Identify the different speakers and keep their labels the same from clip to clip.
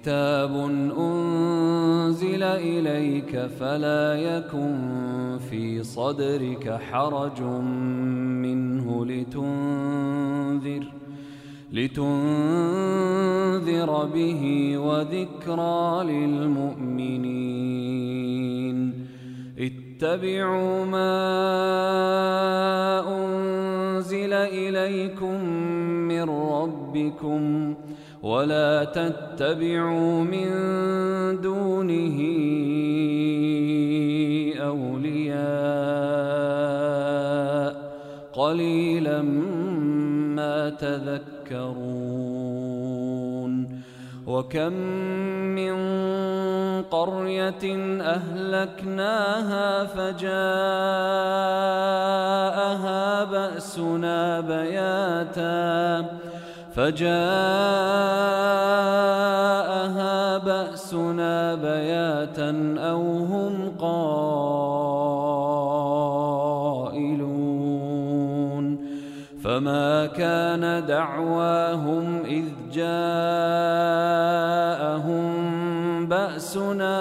Speaker 1: كتاب أنزل إليك فلا يكن في صدرك حرج منه لتنذر لتنذر به وذكرى للمؤمنين اتبعوا ما أنزل إليكم من ربكم ولا تتبعوا من دونه أولياء. قليلا ما تذكرون. وكم من قرية أهلكناها فجاءها بأسنا بياتا. فجاءها بأسنا بياتا أو هم قائلون فما كان دعواهم إذ جاءهم بأسنا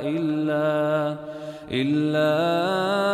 Speaker 1: إلا إلا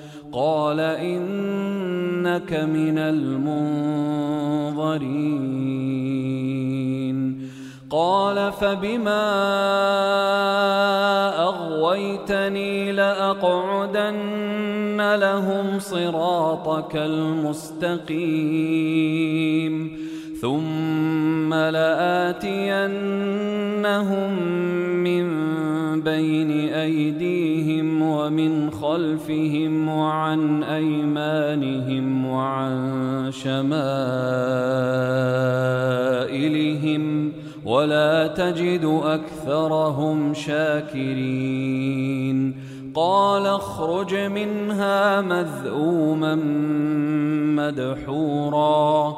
Speaker 1: قال إنك من المنظرين قال فبما أغويتني لأقعدن لهم صراطك المستقيم ثم لآتينهم من بين ومن خلفهم وعن أيمانهم وعن شمائلهم ولا تجد أكثرهم شاكرين قال اخرج منها مذءوما مدحورا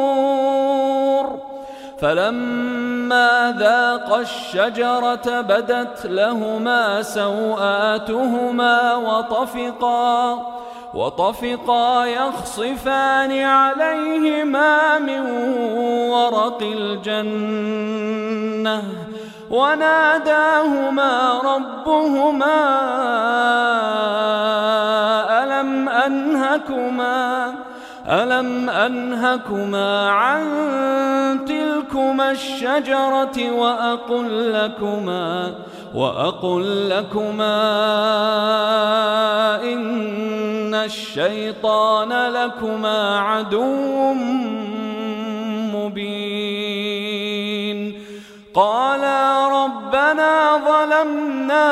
Speaker 1: فلما ذاقا الشجرة بدت لهما سوآتهما وطفقا وطفقا يخصفان عليهما من ورق الجنة وناداهما ربهما ألم أنهكما ألم أنهكما عن تلكما الشجرة وأقل لكما وأقل لكما إن الشيطان لكما عدو مبين. قالا ربنا ظلمنا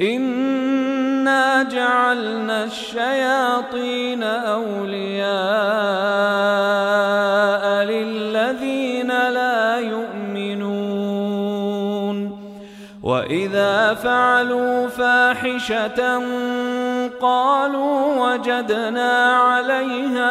Speaker 1: إنا جعلنا الشياطين أولياء للذين لا يؤمنون وإذا فعلوا فاحشة قالوا وجدنا عليها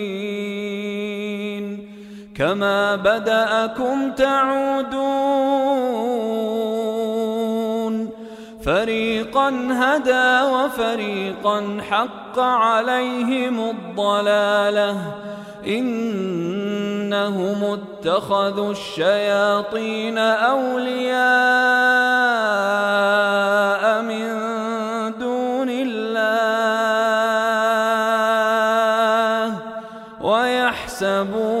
Speaker 1: كما بدأكم تعودون فريقا هدى وفريقا حق عليهم الضلاله إنهم اتخذوا الشياطين أولياء من دون الله ويحسبون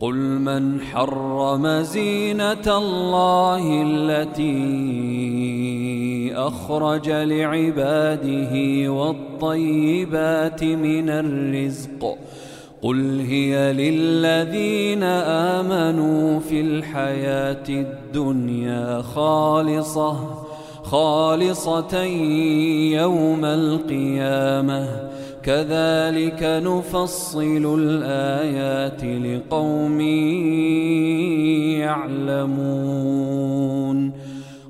Speaker 1: قل من حرم زينة الله التي أخرج لعباده والطيبات من الرزق قل هي للذين آمنوا في الحياة الدنيا خالصة خالصة يوم القيامة كذلك نفصل الآيات لقوم يعلمون.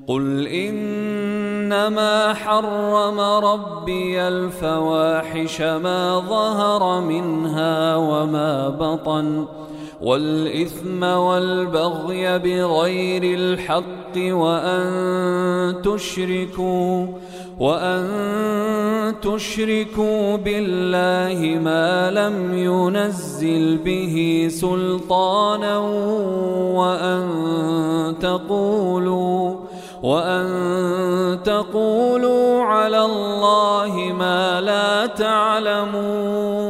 Speaker 1: قل إنما حرم ربي الفواحش ما ظهر منها وما بطن. والإثم والبغي بغير الحق وأن تشركوا وأن تشركوا بالله ما لم ينزل به سلطانا وأن تقولوا وأن تقولوا على الله ما لا تعلمون.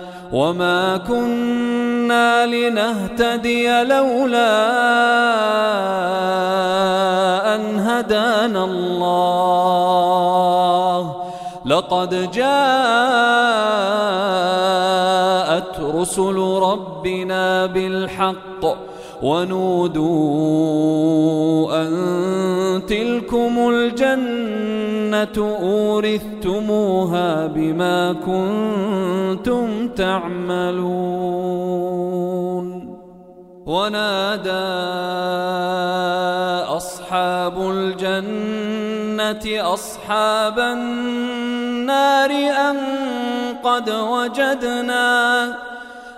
Speaker 1: وما كنا لنهتدي لولا أن هدانا الله لقد جاءت رسل ربنا بالحق ونودوا أورثتموها بما كنتم تعملون. ونادى أصحاب الجنة أصحاب النار أن قد وجدنا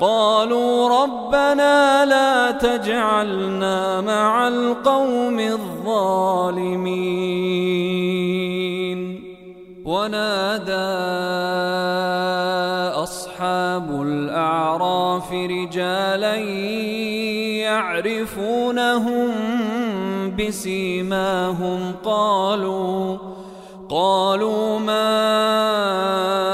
Speaker 1: قالوا ربنا لا تجعلنا مع القوم الظالمين. ونادى أصحاب الأعراف رجالا يعرفونهم بسيماهم. قالوا قالوا ما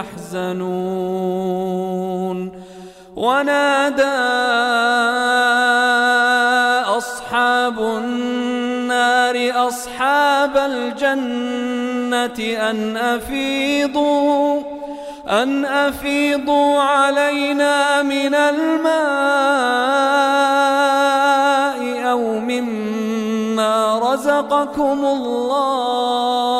Speaker 1: أنتم تحزنون ونادى أصحاب النار أصحاب الجنة أن أفيضوا أن أفيضوا علينا من الماء أو مما رزقكم الله.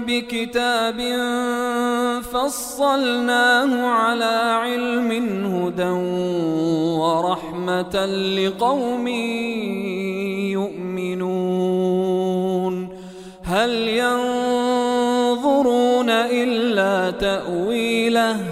Speaker 1: بكتاب فصلناه على علم هدى ورحمة لقوم يؤمنون. هل ينظرون إلا تأويله؟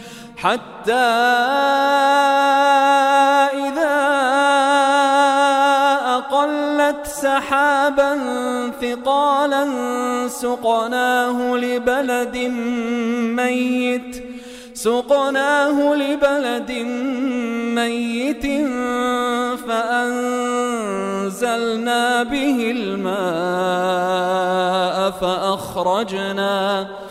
Speaker 1: حتى إذا أقلت سحابا ثقالا سقناه لبلد ميت سقناه لبلد ميت فأنزلنا به الماء فأخرجنا. فأخرجنا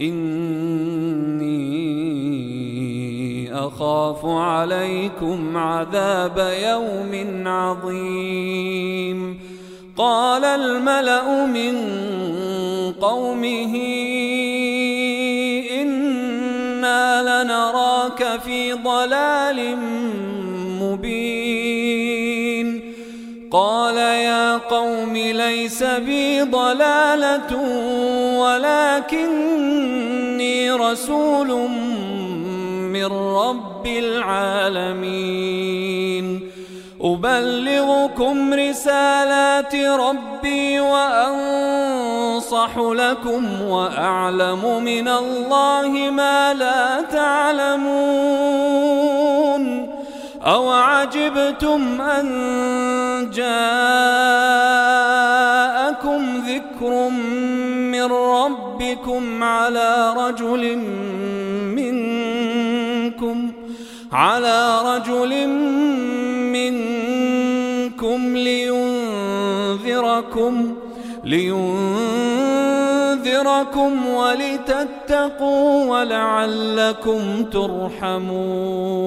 Speaker 1: إني أخاف عليكم عذاب يوم عظيم. قال الملأ من قومه إنا لنراك في ضلال مبين. قال يا قوم ليس بي ضلالة ولكني رسول من رب العالمين. أبلغكم رسالات ربي وأنصح لكم وأعلم من الله ما لا تعلمون. أو عجبتم أن جاءكم ذكر من ربكم على رجل منكم على رجل منكم لينذركم لينذركم ولتتقوا ولعلكم ترحمون.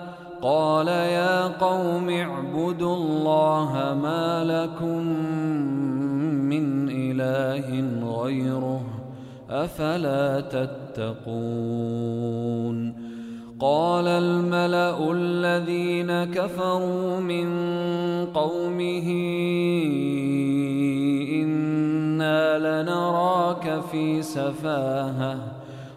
Speaker 1: قال يا قوم اعبدوا الله ما لكم من إله غيره أفلا تتقون قال الملأ الذين كفروا من قومه إن إنا لنراك في سفاهة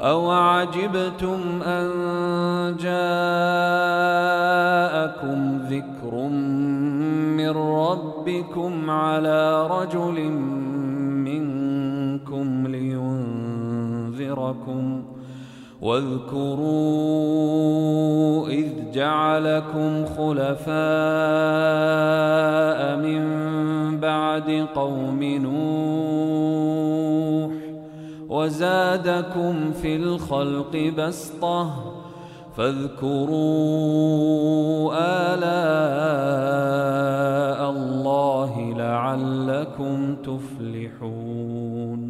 Speaker 1: أو عجبتم أن جاءكم ذكر من ربكم على رجل منكم لينذركم واذكروا إذ جعلكم خلفاء من بعد قوم نوح وزادكم في الخلق بسطة فاذكروا آلاء الله لعلكم تفلحون.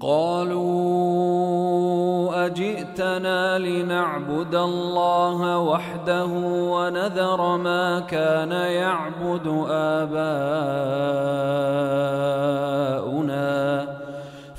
Speaker 1: قالوا أجئتنا لنعبد الله وحده ونذر ما كان يعبد آباؤنا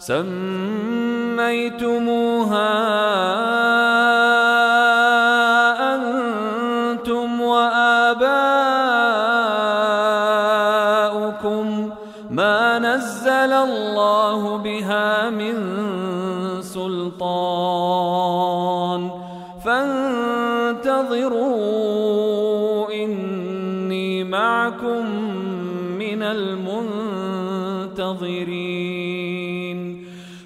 Speaker 1: سميتموها.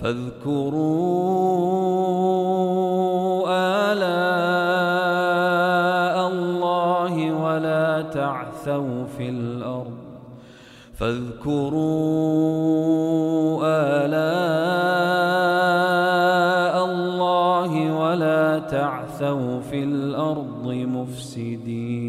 Speaker 1: فاذكروا آلاء الله ولا تعثوا في الأرض. فاذكروا آلاء الله ولا تعثوا في الأرض مفسدين.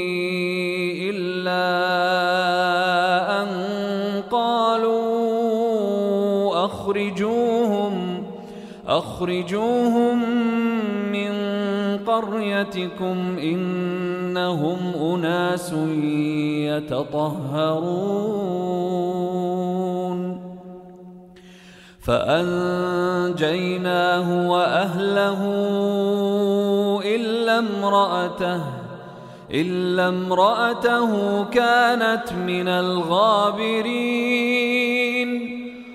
Speaker 1: أخرجوهم من قريتكم إنهم أناس يتطهرون. فأنجيناه وأهله إلا امرأته إلا امرأته كانت من الغابرين.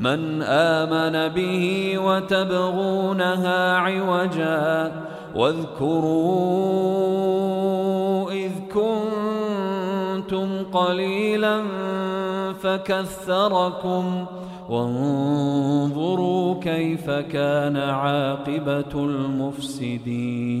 Speaker 1: من آمن به وتبغونها عوجا واذكروا إذ كنتم قليلا فكثركم وانظروا كيف كان عاقبة المفسدين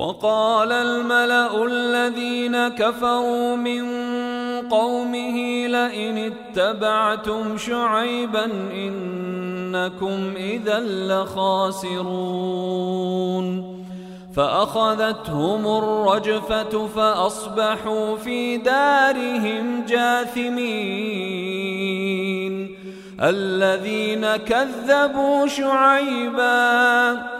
Speaker 1: وقال الملأ الذين كفروا من قومه لئن اتبعتم شعيبا إنكم إذا لخاسرون. فأخذتهم الرجفة فأصبحوا في دارهم جاثمين. الذين كذبوا شعيبا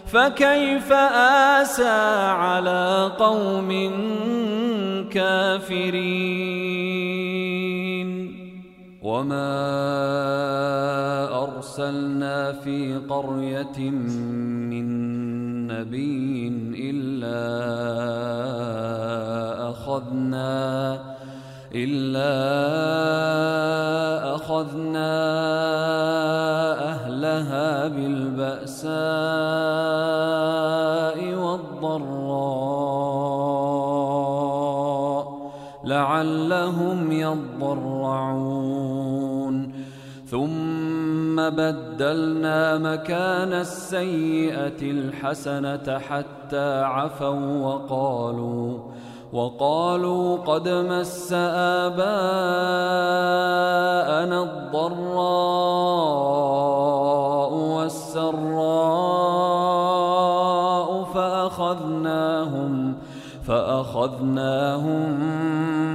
Speaker 1: فكيف آسى على قوم كافرين؟ وما أرسلنا في قرية من نبي إلا أخذنا إلا أخذنا أهلها بالبأساء لعلهم يضرعون. ثم بدلنا مكان السيئة الحسنة حتى عفوا وقالوا وقالوا قد مس آباءنا الضراء والسراء فأخذناهم فأخذناهم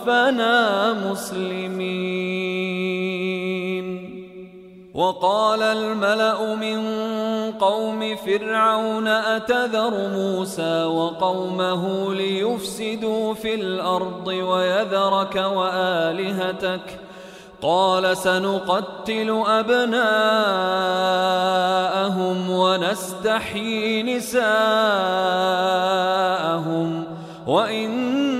Speaker 1: وتوفنا مسلمين. وقال الملأ من قوم فرعون أتذر موسى وقومه ليفسدوا في الأرض ويذرك وآلهتك؟ قال سنقتل أبناءهم ونستحيي نساءهم وإنا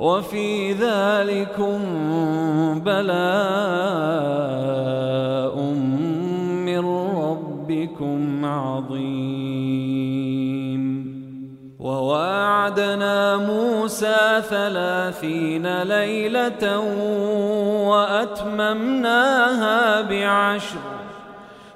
Speaker 1: وفي ذلكم بلاء من ربكم عظيم. وواعدنا موسى ثلاثين ليلة وأتممناها بعشر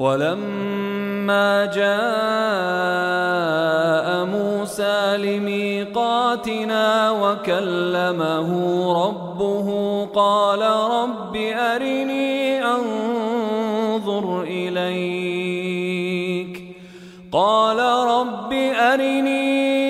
Speaker 1: ولما جاء موسى لميقاتنا وكلمه ربه قال رب أرني أنظر إليك قال رب أرني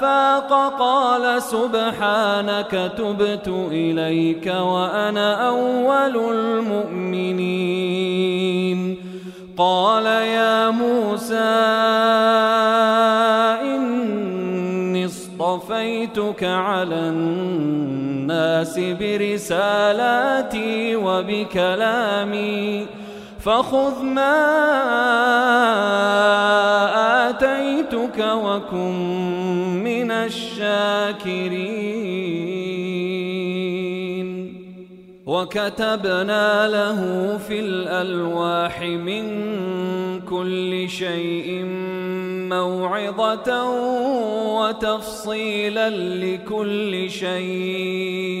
Speaker 1: أفاق قال سبحانك تبت إليك وأنا أول المؤمنين. قال يا موسى إني اصطفيتك على الناس برسالاتي وبكلامي فخذ ما آتيتك وكن من الشاكرين. وكتبنا له في الألواح من كل شيء موعظة وتفصيلا لكل شيء.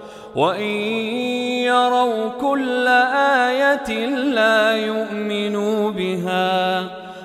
Speaker 1: وإن يروا كل آية لا يؤمنوا بها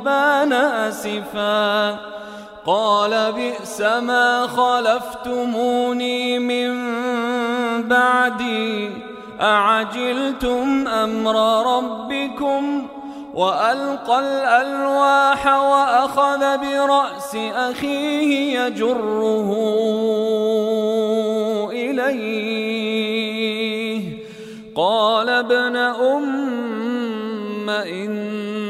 Speaker 1: غضبان أسفا. قال بئس ما خلفتموني من بعدي. أعجلتم أمر ربكم وألقى الألواح وأخذ برأس أخيه يجره إليه. قال ابن أم إن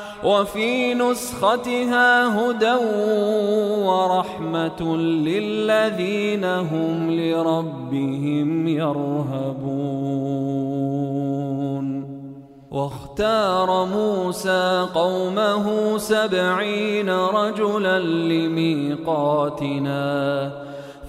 Speaker 1: وفي نسختها هدى ورحمة للذين هم لربهم يرهبون. واختار موسى قومه سبعين رجلا لميقاتنا.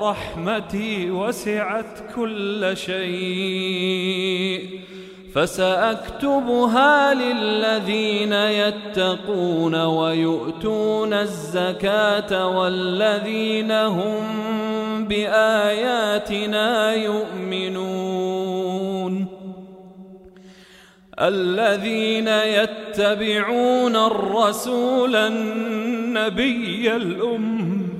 Speaker 1: ورحمتي وسعت كل شيء. فسأكتبها للذين يتقون ويؤتون الزكاة والذين هم بآياتنا يؤمنون. الذين يتبعون الرسول النبي الأمي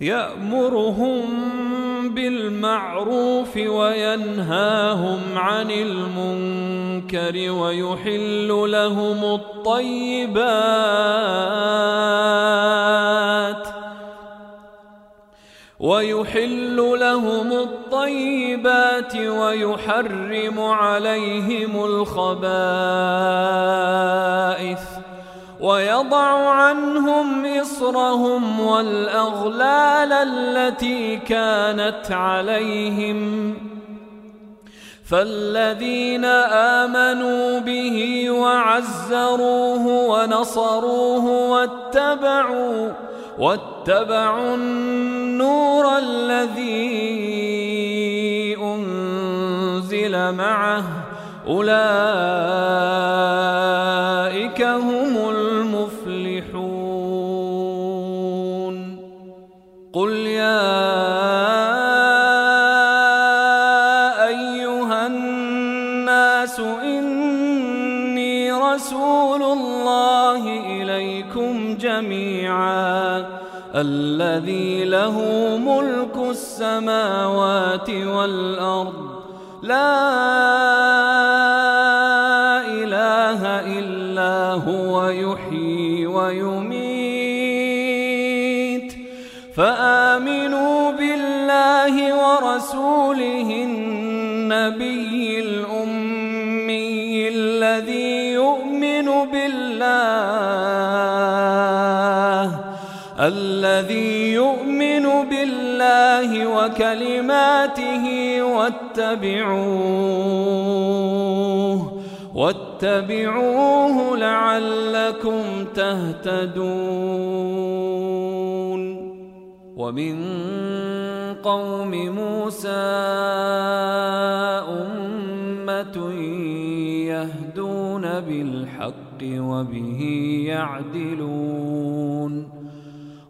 Speaker 1: يأمرهم بالمعروف وينهاهم عن المنكر ويحل لهم الطيبات ويحل لهم الطيبات ويحرم عليهم الخبائث ويضع عنهم إصرهم والأغلال التي كانت عليهم. فالذين آمنوا به وعزروه ونصروه واتبعوا واتبعوا النور الذي أنزل معه. أولئك هم الذي له ملك السماوات والأرض. لا إله إلا هو يحيي ويميت. فآمنوا بالله ورسوله النبي الذي يؤمن بالله وكلماته واتبعوه واتبعوه لعلكم تهتدون. ومن قوم موسى أمة يهدون بالحق وبه يعدلون.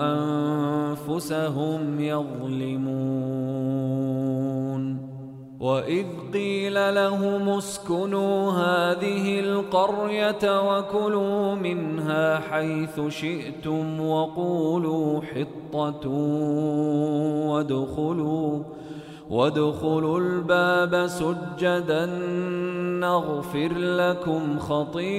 Speaker 1: أنفسهم يظلمون وإذ قيل لهم اسكنوا هذه القرية وكلوا منها حيث شئتم وقولوا حطة وادخلوا وادخلوا الباب سجدا نغفر لكم خطيئاتكم.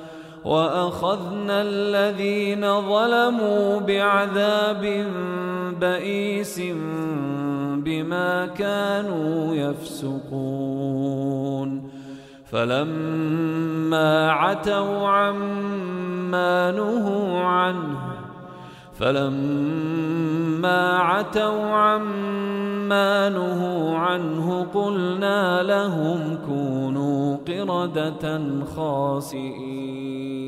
Speaker 1: وأخذنا الذين ظلموا بعذاب بئيس بما كانوا يفسقون. فلما عتوا عما نهوا عنه فلما عتوا عما نهوا عنه قلنا لهم كونوا قردة خاسئين.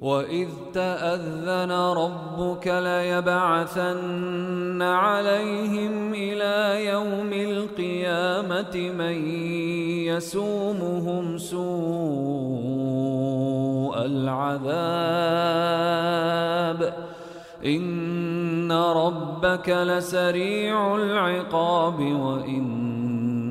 Speaker 1: وإذ تأذن ربك ليبعثن عليهم إلى يوم القيامة من يسومهم سوء العذاب. إن ربك لسريع العقاب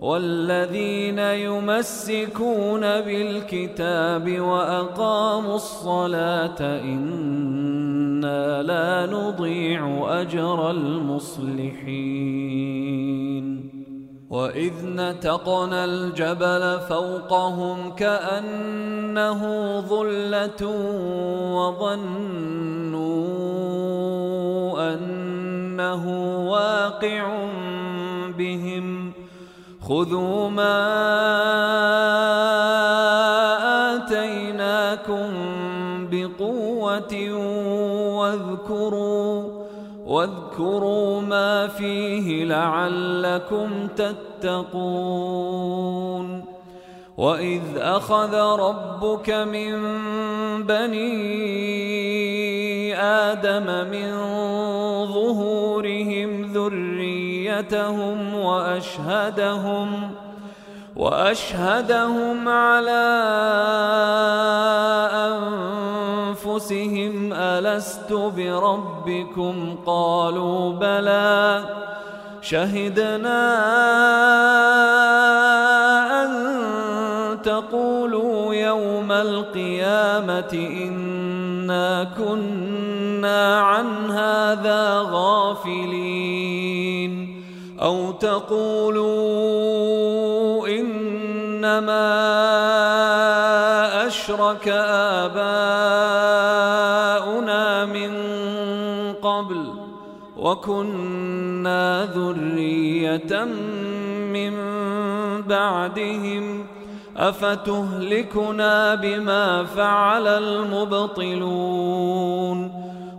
Speaker 1: والذين يمسكون بالكتاب وأقاموا الصلاة إنا لا نضيع أجر المصلحين. وإذ نتقنا الجبل فوقهم كأنه ظلة وظنوا أنه واقع بهم. خذوا ما آتيناكم بقوة واذكروا واذكروا ما فيه لعلكم تتقون. وإذ أخذ ربك من بني آدم من ظهورهم ذريتهم وأشهدهم وأشهدهم على أنفسهم ألست بربكم قالوا بلى شهدنا أن تقولوا يوم القيامة إنا كنا عن هذا غافلين أو تقولوا إنما أشرك آباؤنا من قبل وكنا ذرية من بعدهم أفتهلكنا بما فعل المبطلون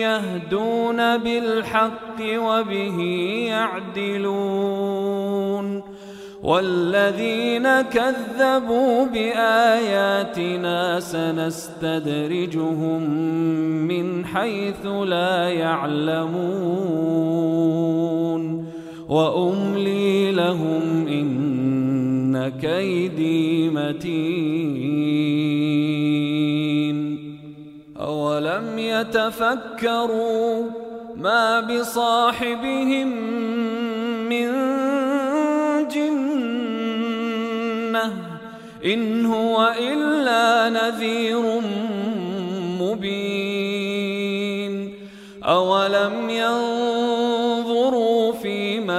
Speaker 1: يهدون بالحق وبه يعدلون والذين كذبوا بآياتنا سنستدرجهم من حيث لا يعلمون وأملي لهم إن كيدي متين اولم يتفكروا ما بصاحبهم من إن هو إلا نذير مبين أولم ينظروا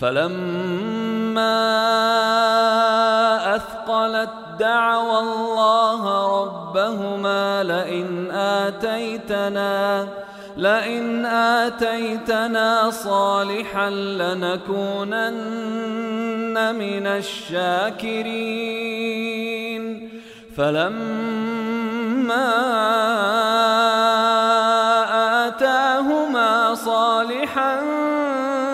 Speaker 1: فلما أثقلت دعوى الله ربهما لئن آتيتنا لئن آتيتنا صالحا لنكونن من الشاكرين. فلما آتاهما صالحا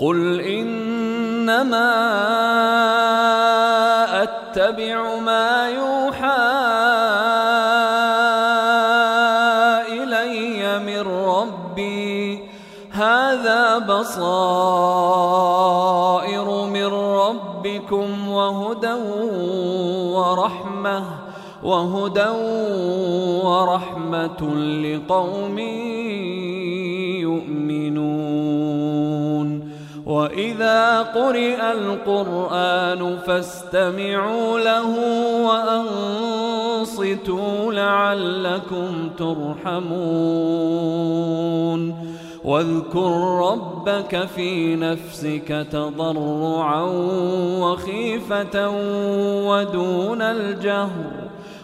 Speaker 1: قل إنما أتبع ما يوحى إلي من ربي. هذا بصائر من ربكم وهدى ورحمة وهدى ورحمة لقوم وإذا قرئ القرآن فاستمعوا له وأنصتوا لعلكم ترحمون واذكر ربك في نفسك تضرعا وخيفة ودون الجهر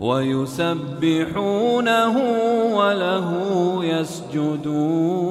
Speaker 1: ويسبحونه وله يسجدون.